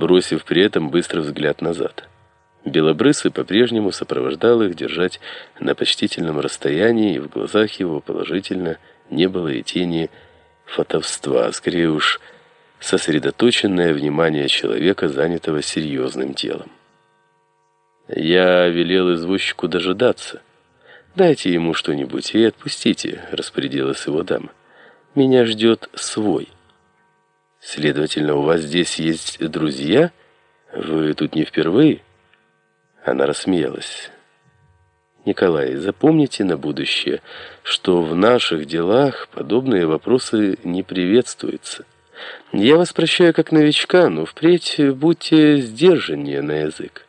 бросив при этом быстрый взгляд назад. Белобрысый по-прежнему сопровождал их держать на почтительном расстоянии, и в глазах его положительно не было и тени фотовства, а скорее уж сосредоточенное внимание человека, занятого серьезным делом. Я велел извозчику дожидаться. «Дайте ему что-нибудь и отпустите», — распорядилась его дама. «Меня ждет свой». «Следовательно, у вас здесь есть друзья? Вы тут не впервые?» Она рассмеялась. «Николай, запомните на будущее, что в наших делах подобные вопросы не приветствуются. Я вас прощаю как новичка, но впредь будьте сдержаннее на язык»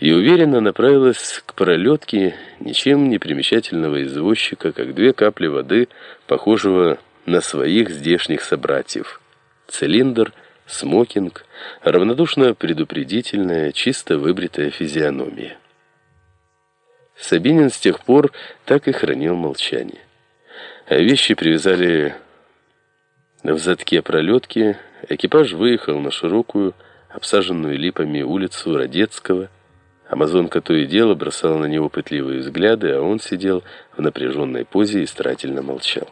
и уверенно направилась к пролетке ничем не примечательного извозчика, как две капли воды, похожего на своих здешних собратьев. Цилиндр, смокинг, равнодушно предупредительная, чисто выбритая физиономия. Сабинин с тех пор так и хранил молчание. А вещи привязали в задке пролетки, экипаж выехал на широкую, обсаженную липами улицу Родецкого, Амазонка то и дело бросала на него пытливые взгляды, а он сидел в напряженной позе и старательно молчал.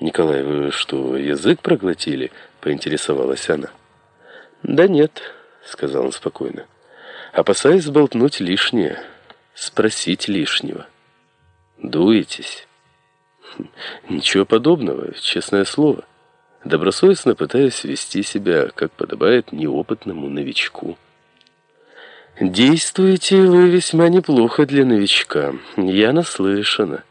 «Николай, вы что, язык проглотили?» — поинтересовалась она. «Да нет», — сказал он спокойно. «Опасаюсь сболтнуть лишнее, спросить лишнего. Дуетесь?» «Хм, «Ничего подобного, честное слово. Добросовестно пытаюсь вести себя, как подобает неопытному новичку». «Действуете вы весьма неплохо для новичка. Я наслышана.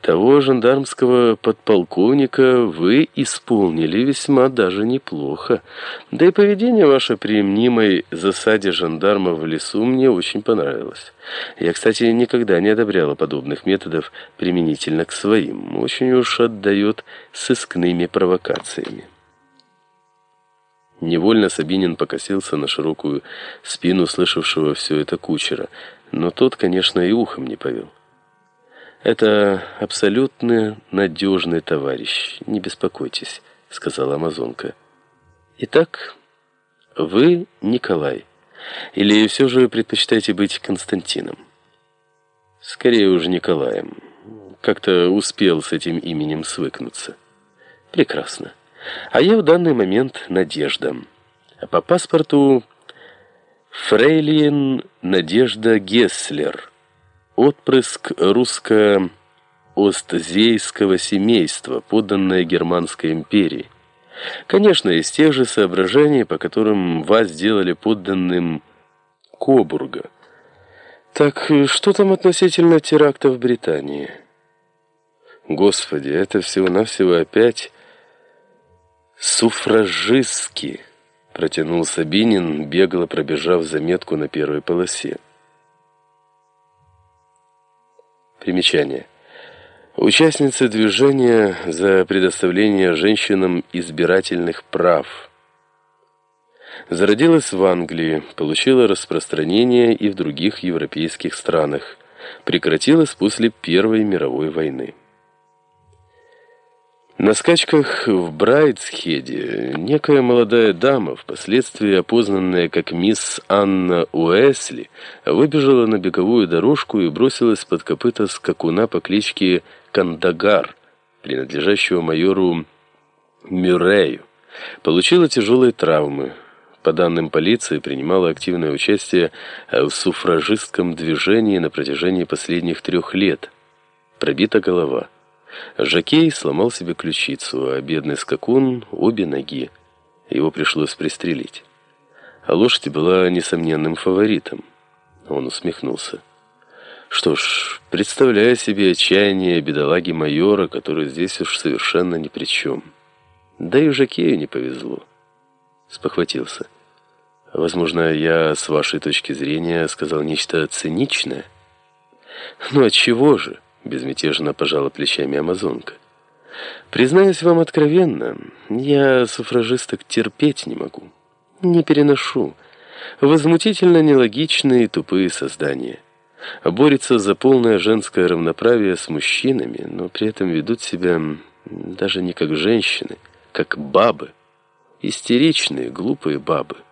Того жандармского подполковника вы исполнили весьма даже неплохо. Да и поведение ваше при мнимой засаде жандарма в лесу мне очень понравилось. Я, кстати, никогда не одобряла подобных методов применительно к своим. Очень уж отдает сыскными провокациями». Невольно Сабинин покосился на широкую спину слышавшего все это кучера, но тот, конечно, и ухом не повел. «Это абсолютно надежный товарищ, не беспокойтесь», — сказала Амазонка. «Итак, вы Николай, или все же предпочитаете быть Константином?» «Скорее уже Николаем. Как-то успел с этим именем свыкнуться». «Прекрасно. А я в данный момент Надежда. По паспорту Фрейлин Надежда Гесслер. Отпрыск русско-остзейского семейства, подданное Германской империи. Конечно, из тех же соображений, по которым вас сделали подданным Кобурга. Так что там относительно теракта в Британии? Господи, это всего-навсего опять «Суфражистки», — протянул Сабинин, бегло пробежав заметку на первой полосе. Примечание. Участница движения за предоставление женщинам избирательных прав. Зародилась в Англии, получила распространение и в других европейских странах. Прекратилась после Первой мировой войны. На скачках в Брайтсхеде некая молодая дама, впоследствии опознанная как мисс Анна Уэсли, выбежала на беговую дорожку и бросилась под копыта скакуна по кличке Кандагар, принадлежащего майору Мюррею. Получила тяжелые травмы. По данным полиции, принимала активное участие в суфражистском движении на протяжении последних трех лет. Пробита голова. Жакей сломал себе ключицу, а бедный скакун — обе ноги. Его пришлось пристрелить. А лошадь была несомненным фаворитом. Он усмехнулся. Что ж, представляю себе отчаяние бедолаги майора, который здесь уж совершенно ни при чем. Да и Жакею не повезло. Спохватился. Возможно, я, с вашей точки зрения, сказал нечто циничное. Ну, от чего же? Безмятежно пожала плечами амазонка. Признаюсь вам откровенно, я суфражисток терпеть не могу. Не переношу. Возмутительно нелогичные и тупые создания. Борются за полное женское равноправие с мужчинами, но при этом ведут себя даже не как женщины, как бабы. Истеричные, глупые бабы.